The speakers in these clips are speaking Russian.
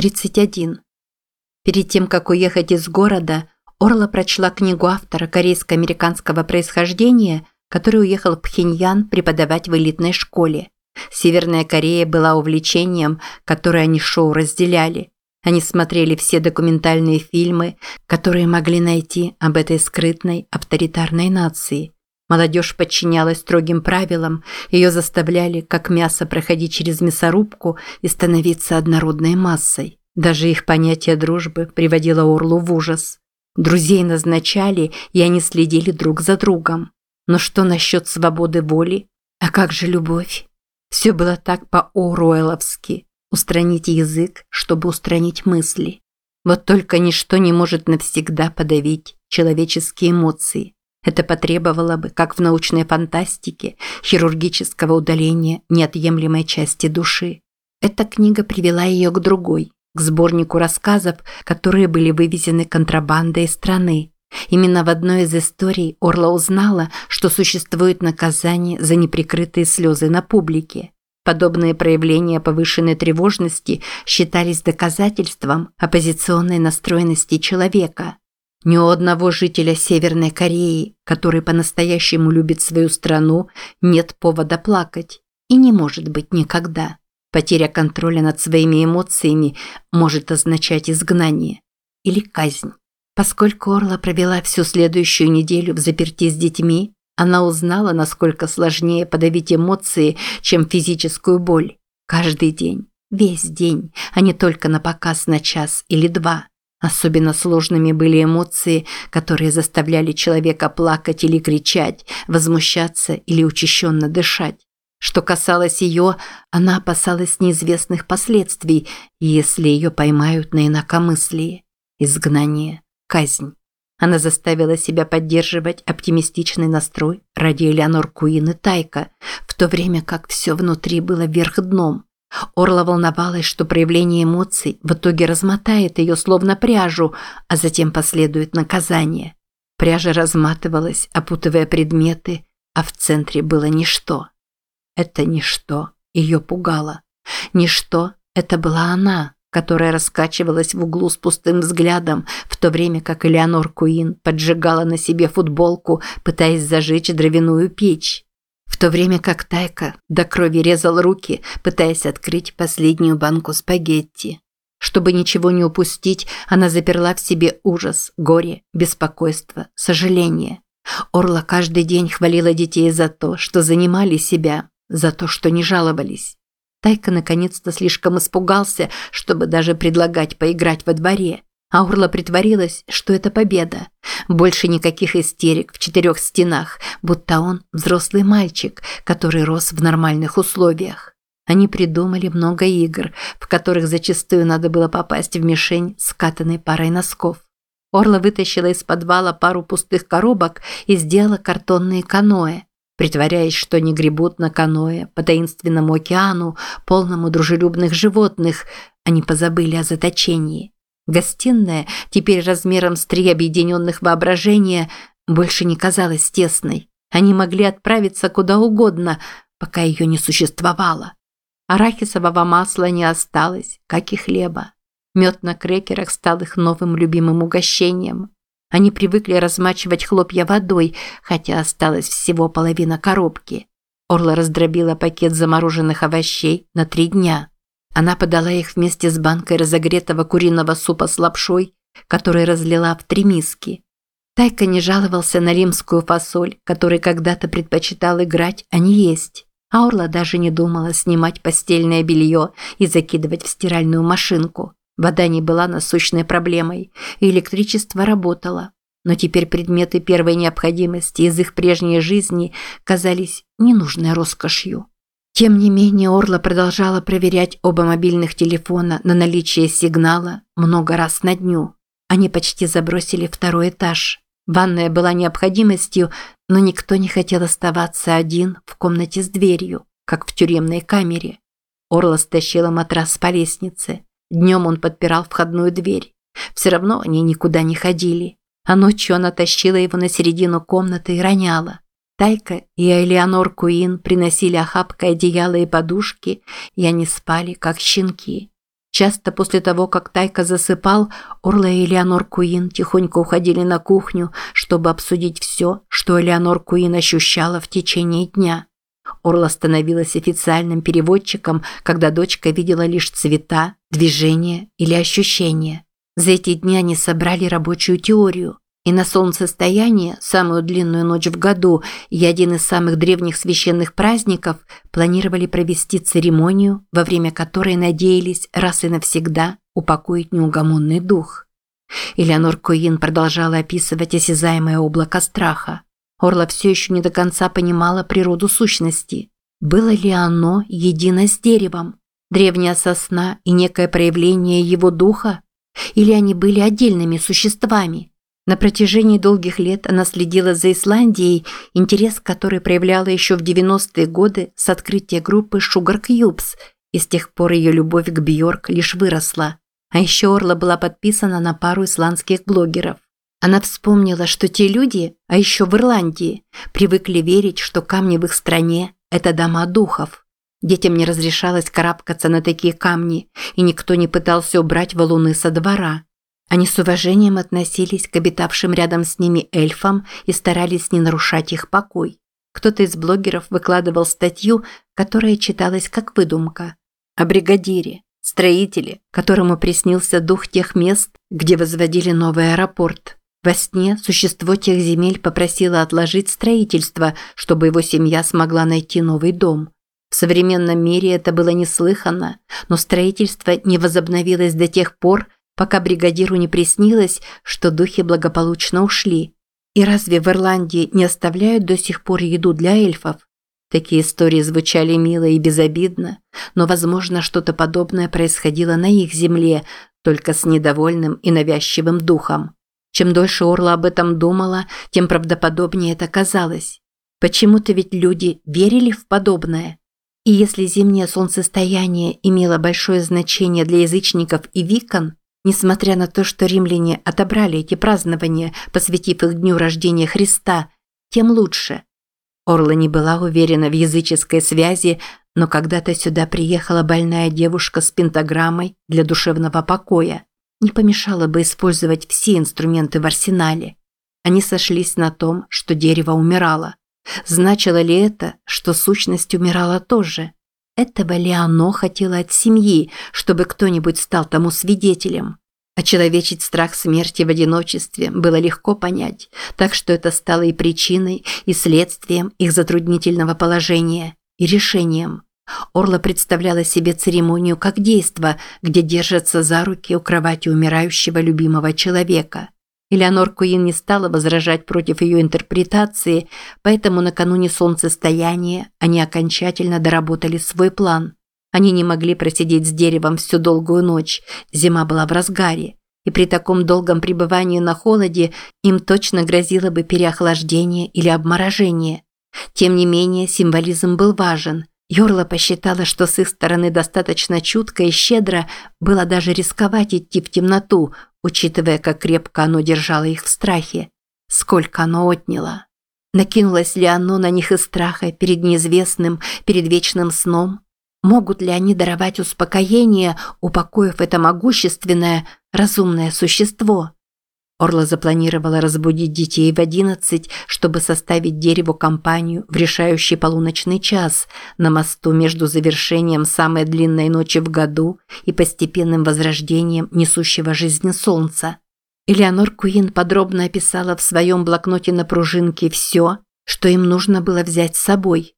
31. Перед тем, как уехать из города, Орла прочла книгу автора корейско-американского происхождения, который уехал в Пхеньян преподавать в элитной школе. Северная Корея была увлечением, которое они шоу разделяли. Они смотрели все документальные фильмы, которые могли найти об этой скрытной авторитарной нации. Молодежь подчинялась строгим правилам, ее заставляли, как мясо, проходить через мясорубку и становиться однородной массой. Даже их понятие дружбы приводило Орлу в ужас. Друзей назначали, и они следили друг за другом. Но что насчет свободы воли? А как же любовь? Все было так по-оруэлловски. Устранить язык, чтобы устранить мысли. Вот только ничто не может навсегда подавить человеческие эмоции. Это потребовало бы, как в научной фантастике, хирургического удаления неотъемлемой части души. Эта книга привела ее к другой, к сборнику рассказов, которые были вывезены контрабандой из страны. Именно в одной из историй Орла узнала, что существует наказание за неприкрытые слезы на публике. Подобные проявления повышенной тревожности считались доказательством оппозиционной настроенности человека. Ни у одного жителя Северной Кореи, который по-настоящему любит свою страну, нет повода плакать. И не может быть никогда. Потеря контроля над своими эмоциями может означать изгнание или казнь. Поскольку Орла провела всю следующую неделю в заперти с детьми, она узнала, насколько сложнее подавить эмоции, чем физическую боль. Каждый день, весь день, а не только на показ на час или два. Особенно сложными были эмоции, которые заставляли человека плакать или кричать, возмущаться или учащенно дышать. Что касалось ее, она опасалась неизвестных последствий, если ее поймают на инакомыслии. Изгнание, казнь. Она заставила себя поддерживать оптимистичный настрой ради Элеонор Куин и Тайка, в то время как все внутри было вверх дном. Орла волновалась, что проявление эмоций в итоге размотает ее словно пряжу, а затем последует наказание. Пряжа разматывалась, опутывая предметы, а в центре было ничто. Это ничто ее пугало. Ничто – это была она, которая раскачивалась в углу с пустым взглядом, в то время как Элеонор Куин поджигала на себе футболку, пытаясь зажечь дровяную печь. В то время как Тайка до крови резал руки, пытаясь открыть последнюю банку спагетти. Чтобы ничего не упустить, она заперла в себе ужас, горе, беспокойство, сожаление. Орла каждый день хвалила детей за то, что занимали себя, за то, что не жаловались. Тайка наконец-то слишком испугался, чтобы даже предлагать поиграть во дворе. Аурла притворилась, что это победа. Больше никаких истерик в четырех стенах, будто он взрослый мальчик, который рос в нормальных условиях. Они придумали много игр, в которых зачастую надо было попасть в мишень с катанной парой носков. Орла вытащила из подвала пару пустых коробок и сделала картонные каноэ притворяясь, что они гребут на каное по таинственному океану, полному дружелюбных животных, они позабыли о заточении. Гостиная, теперь размером с три объединенных воображения, больше не казалась тесной. Они могли отправиться куда угодно, пока ее не существовало. Арахисового масла не осталось, как и хлеба. Мед на крекерах стал их новым любимым угощением. Они привыкли размачивать хлопья водой, хотя осталась всего половина коробки. Орла раздробила пакет замороженных овощей на три дня. Она подала их вместе с банкой разогретого куриного супа с лапшой, который разлила в три миски. Тайка не жаловался на римскую фасоль, которой когда-то предпочитал играть, а не есть. Орла даже не думала снимать постельное белье и закидывать в стиральную машинку. Вода не была насущной проблемой, и электричество работало. Но теперь предметы первой необходимости из их прежней жизни казались ненужной роскошью. Тем не менее, Орла продолжала проверять оба мобильных телефона на наличие сигнала много раз на дню. Они почти забросили второй этаж. Ванная была необходимостью, но никто не хотел оставаться один в комнате с дверью, как в тюремной камере. Орла стащила матрас по лестнице. Днем он подпирал входную дверь. Все равно они никуда не ходили. А ночью она тащила его на середину комнаты и роняла. Тайка и Элеонор Куин приносили охапкой одеяла и подушки, и они спали, как щенки. Часто после того, как Тайка засыпал, Орла и Элеонор Куин тихонько уходили на кухню, чтобы обсудить все, что Элеонор Куин ощущала в течение дня. Орла становилась официальным переводчиком, когда дочка видела лишь цвета, движения или ощущения. За эти дни они собрали рабочую теорию. И на солнцестояние, самую длинную ночь в году и один из самых древних священных праздников, планировали провести церемонию, во время которой надеялись раз и навсегда упокоить неугомонный дух. Элеонор Коин продолжала описывать осязаемое облако страха. Орла все еще не до конца понимала природу сущности. Было ли оно едино с деревом? Древняя сосна и некое проявление его духа? Или они были отдельными существами? На протяжении долгих лет она следила за Исландией, интерес который проявляла еще в 90-е годы с открытия группы Sugar Cubes, и с тех пор ее любовь к Бьорк лишь выросла. А еще Орла была подписана на пару исландских блогеров. Она вспомнила, что те люди, а еще в Ирландии, привыкли верить, что камни в их стране – это дома духов. Детям не разрешалось карабкаться на такие камни, и никто не пытался убрать валуны со двора. Они с уважением относились к обитавшим рядом с ними эльфам и старались не нарушать их покой. Кто-то из блогеров выкладывал статью, которая читалась как выдумка, о бригадире, строителе, которому приснился дух тех мест, где возводили новый аэропорт. Во сне существо тех земель попросило отложить строительство, чтобы его семья смогла найти новый дом. В современном мире это было неслыханно, но строительство не возобновилось до тех пор, пока бригадиру не приснилось, что духи благополучно ушли. И разве в Ирландии не оставляют до сих пор еду для эльфов? Такие истории звучали мило и безобидно, но, возможно, что-то подобное происходило на их земле, только с недовольным и навязчивым духом. Чем дольше Орла об этом думала, тем правдоподобнее это казалось. Почему-то ведь люди верили в подобное. И если зимнее солнцестояние имело большое значение для язычников и викон, несмотря на то, что римляне отобрали эти празднования, посвятив их дню рождения Христа, тем лучше. Орла не была уверена в языческой связи, но когда-то сюда приехала больная девушка с пентаграммой для душевного покоя не помешало бы использовать все инструменты в арсенале. Они сошлись на том, что дерево умирало. Значило ли это, что сущность умирала тоже? Этого ли оно хотело от семьи, чтобы кто-нибудь стал тому свидетелем? Очеловечить страх смерти в одиночестве было легко понять, так что это стало и причиной, и следствием их затруднительного положения, и решением. Орла представляла себе церемонию как действо, где держатся за руки у кровати умирающего любимого человека. Элеонор Куин не стала возражать против ее интерпретации, поэтому накануне солнцестояния они окончательно доработали свой план. Они не могли просидеть с деревом всю долгую ночь, зима была в разгаре, и при таком долгом пребывании на холоде им точно грозило бы переохлаждение или обморожение. Тем не менее, символизм был важен – Йорла посчитала, что с их стороны достаточно чутко и щедро было даже рисковать идти в темноту, учитывая, как крепко оно держало их в страхе. Сколько оно отняло. Накинулось ли оно на них из страха перед неизвестным, перед вечным сном? Могут ли они даровать успокоение, упокоив это могущественное, разумное существо? Орла запланировала разбудить детей в одиннадцать, чтобы составить дереву компанию в решающий полуночный час на мосту между завершением самой длинной ночи в году и постепенным возрождением несущего жизнь солнца. Элеонор Куин подробно описала в своем блокноте на пружинке все, что им нужно было взять с собой.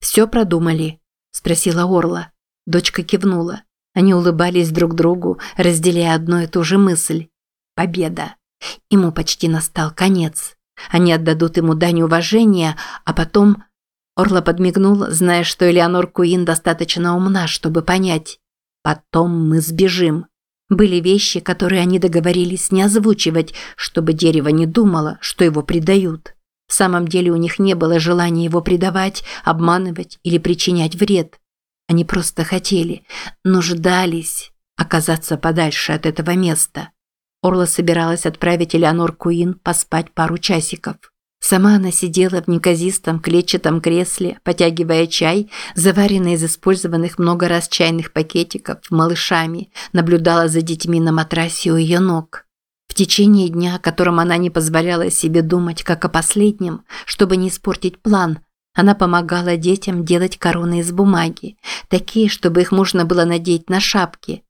«Все продумали?» – спросила Орла. Дочка кивнула. Они улыбались друг другу, разделяя одну и ту же мысль. Победа. Ему почти настал конец. Они отдадут ему дань уважения, а потом... Орла подмигнул, зная, что Элеонор Куин достаточно умна, чтобы понять. Потом мы сбежим. Были вещи, которые они договорились не озвучивать, чтобы дерево не думало, что его предают. В самом деле у них не было желания его предавать, обманывать или причинять вред. Они просто хотели, нуждались оказаться подальше от этого места. Орла собиралась отправить Элеонор Куин поспать пару часиков. Сама она сидела в неказистом клетчатом кресле, потягивая чай, заваренный из использованных много раз чайных пакетиков, малышами, наблюдала за детьми на матрасе у ее ног. В течение дня, о котором она не позволяла себе думать как о последнем, чтобы не испортить план, она помогала детям делать короны из бумаги, такие, чтобы их можно было надеть на шапки,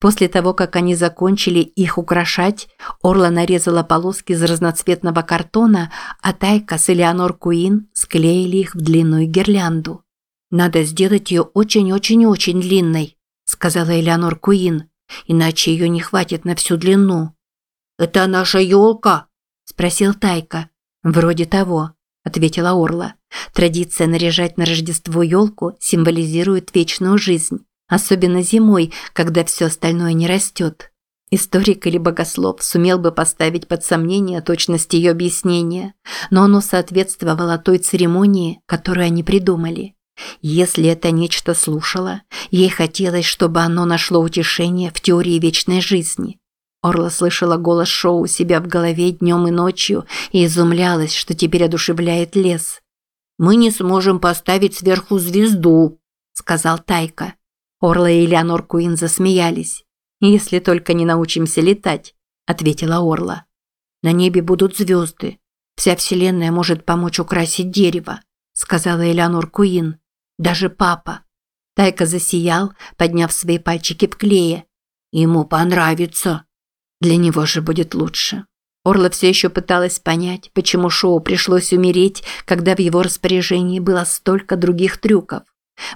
После того, как они закончили их украшать, Орла нарезала полоски из разноцветного картона, а Тайка с Элеонор Куин склеили их в длинную гирлянду. «Надо сделать ее очень-очень-очень длинной», – сказала Элеонор Куин, – «иначе ее не хватит на всю длину». «Это наша елка?» – спросил Тайка. «Вроде того», – ответила Орла. «Традиция наряжать на Рождество елку символизирует вечную жизнь особенно зимой, когда все остальное не растет. Историк или богослов сумел бы поставить под сомнение точность ее объяснения, но оно соответствовало той церемонии, которую они придумали. Если это нечто слушало, ей хотелось, чтобы оно нашло утешение в теории вечной жизни. Орла слышала голос Шоу у себя в голове днем и ночью и изумлялась, что теперь одушевляет лес. «Мы не сможем поставить сверху звезду», – сказал Тайка. Орла и Элеонор Куин засмеялись. «Если только не научимся летать», – ответила Орла. «На небе будут звезды. Вся вселенная может помочь украсить дерево», – сказала Элеонор Куин. «Даже папа». Тайка засиял, подняв свои пальчики в клее. «Ему понравится». «Для него же будет лучше». Орла все еще пыталась понять, почему Шоу пришлось умереть, когда в его распоряжении было столько других трюков.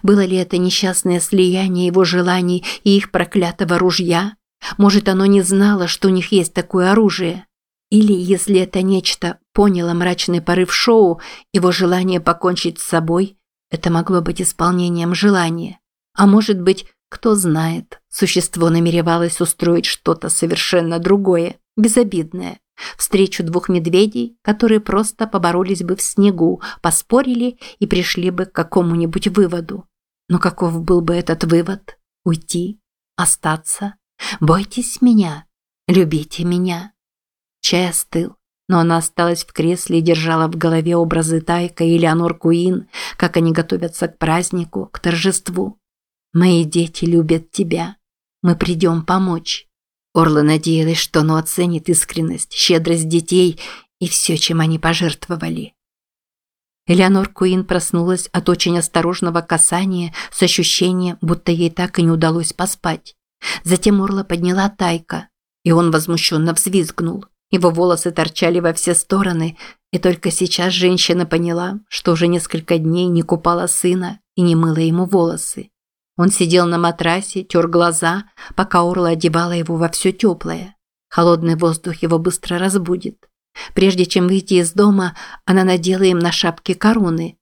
Было ли это несчастное слияние его желаний и их проклятого ружья? Может, оно не знало, что у них есть такое оружие? Или, если это нечто поняло мрачный порыв шоу, его желание покончить с собой, это могло быть исполнением желания. А может быть, кто знает, существо намеревалось устроить что-то совершенно другое, безобидное. Встречу двух медведей, которые просто поборолись бы в снегу, поспорили и пришли бы к какому-нибудь выводу. Но каков был бы этот вывод? Уйти? Остаться? Бойтесь меня? Любите меня? Чай остыл, но она осталась в кресле и держала в голове образы Тайка и Леонор Куин, как они готовятся к празднику, к торжеству. «Мои дети любят тебя. Мы придем помочь». Орла надеялась, что оно оценит искренность, щедрость детей и все, чем они пожертвовали. Элеонор Куин проснулась от очень осторожного касания с ощущением, будто ей так и не удалось поспать. Затем Орла подняла Тайка, и он возмущенно взвизгнул. Его волосы торчали во все стороны, и только сейчас женщина поняла, что уже несколько дней не купала сына и не мыла ему волосы. Он сидел на матрасе, тер глаза, пока Орла одевала его во все теплое. Холодный воздух его быстро разбудит. Прежде чем выйти из дома, она надела им на шапки короны.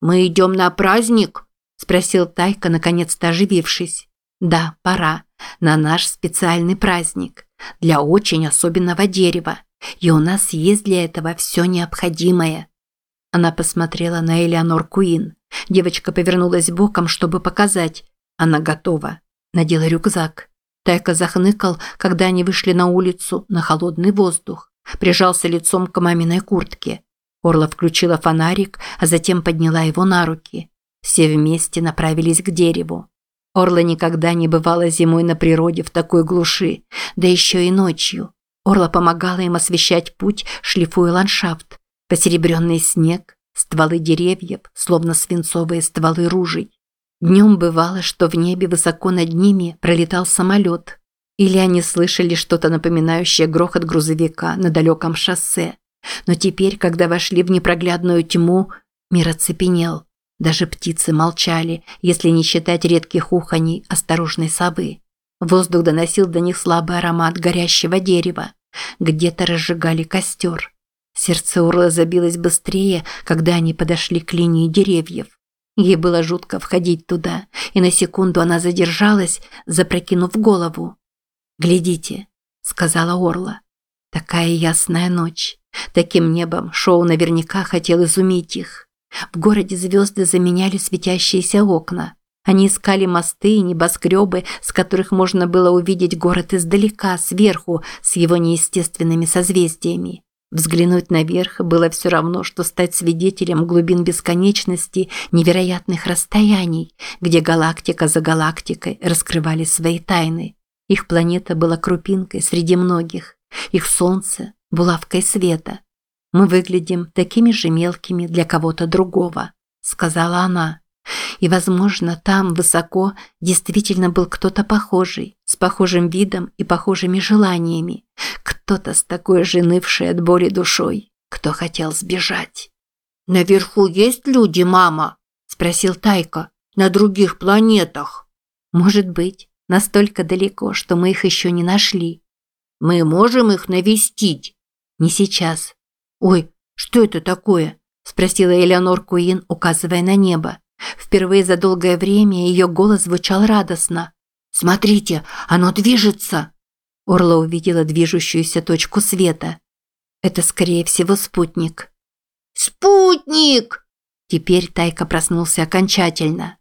«Мы идем на праздник?» – спросил Тайка, наконец-то оживившись. «Да, пора. На наш специальный праздник. Для очень особенного дерева. И у нас есть для этого все необходимое». Она посмотрела на Элеонор Куин. Девочка повернулась боком, чтобы показать. Она готова. Надела рюкзак. Тайка захныкал, когда они вышли на улицу, на холодный воздух. Прижался лицом к маминой куртке. Орла включила фонарик, а затем подняла его на руки. Все вместе направились к дереву. Орла никогда не бывала зимой на природе в такой глуши, да еще и ночью. Орла помогала им освещать путь, шлифуя ландшафт. Посеребренный снег, стволы деревьев, словно свинцовые стволы ружей. Днем бывало, что в небе высоко над ними пролетал самолет. Или они слышали что-то напоминающее грохот грузовика на далеком шоссе. Но теперь, когда вошли в непроглядную тьму, мир оцепенел. Даже птицы молчали, если не считать редких уханий осторожной совы. Воздух доносил до них слабый аромат горящего дерева. Где-то разжигали костер. Сердце Урла забилось быстрее, когда они подошли к линии деревьев. Ей было жутко входить туда, и на секунду она задержалась, запрокинув голову. «Глядите», – сказала Орла. «Такая ясная ночь. Таким небом Шоу наверняка хотел изумить их. В городе звезды заменяли светящиеся окна. Они искали мосты и небоскребы, с которых можно было увидеть город издалека, сверху, с его неестественными созвездиями. Взглянуть наверх было все равно, что стать свидетелем глубин бесконечности невероятных расстояний, где галактика за галактикой раскрывали свои тайны. Их планета была крупинкой среди многих, их солнце – булавкой света. «Мы выглядим такими же мелкими для кого-то другого», – сказала она. И, возможно, там, высоко, действительно был кто-то похожий, с похожим видом и похожими желаниями. Кто-то с такой же нывшей от боли душой, кто хотел сбежать. «Наверху есть люди, мама?» – спросил Тайко. «На других планетах?» «Может быть, настолько далеко, что мы их еще не нашли». «Мы можем их навестить?» «Не сейчас». «Ой, что это такое?» – спросила Элеонор Куин, указывая на небо. Впервые за долгое время ее голос звучал радостно. «Смотрите, оно движется!» Орла увидела движущуюся точку света. Это, скорее всего, спутник. «Спутник!» Теперь Тайка проснулся окончательно.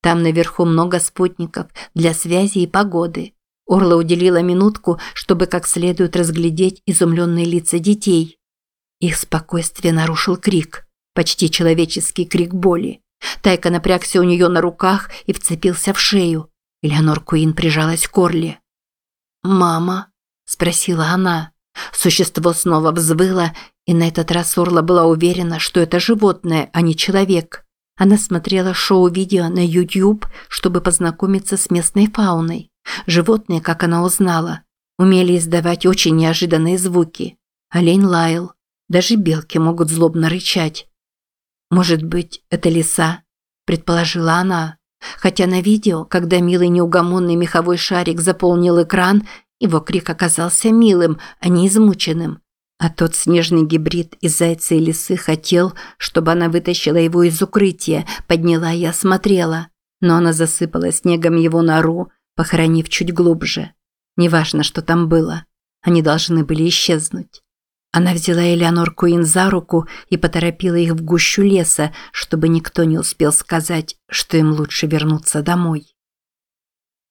Там наверху много спутников для связи и погоды. Орла уделила минутку, чтобы как следует разглядеть изумленные лица детей. Их спокойствие нарушил крик, почти человеческий крик боли. Тайка напрягся у нее на руках и вцепился в шею. Элеонор Куин прижалась к Орле. «Мама?» – спросила она. Существо снова взвыло, и на этот раз Орла была уверена, что это животное, а не человек. Она смотрела шоу-видео на YouTube, чтобы познакомиться с местной фауной. Животные, как она узнала, умели издавать очень неожиданные звуки. Олень лаял. Даже белки могут злобно рычать. «Может быть, это лиса?» – предположила она. Хотя на видео, когда милый неугомонный меховой шарик заполнил экран, его крик оказался милым, а не измученным. А тот снежный гибрид из зайца и лисы хотел, чтобы она вытащила его из укрытия, подняла и осмотрела. Но она засыпала снегом его нору, похоронив чуть глубже. Неважно, что там было. Они должны были исчезнуть. Она взяла Элеонор Куин за руку и поторопила их в гущу леса, чтобы никто не успел сказать, что им лучше вернуться домой.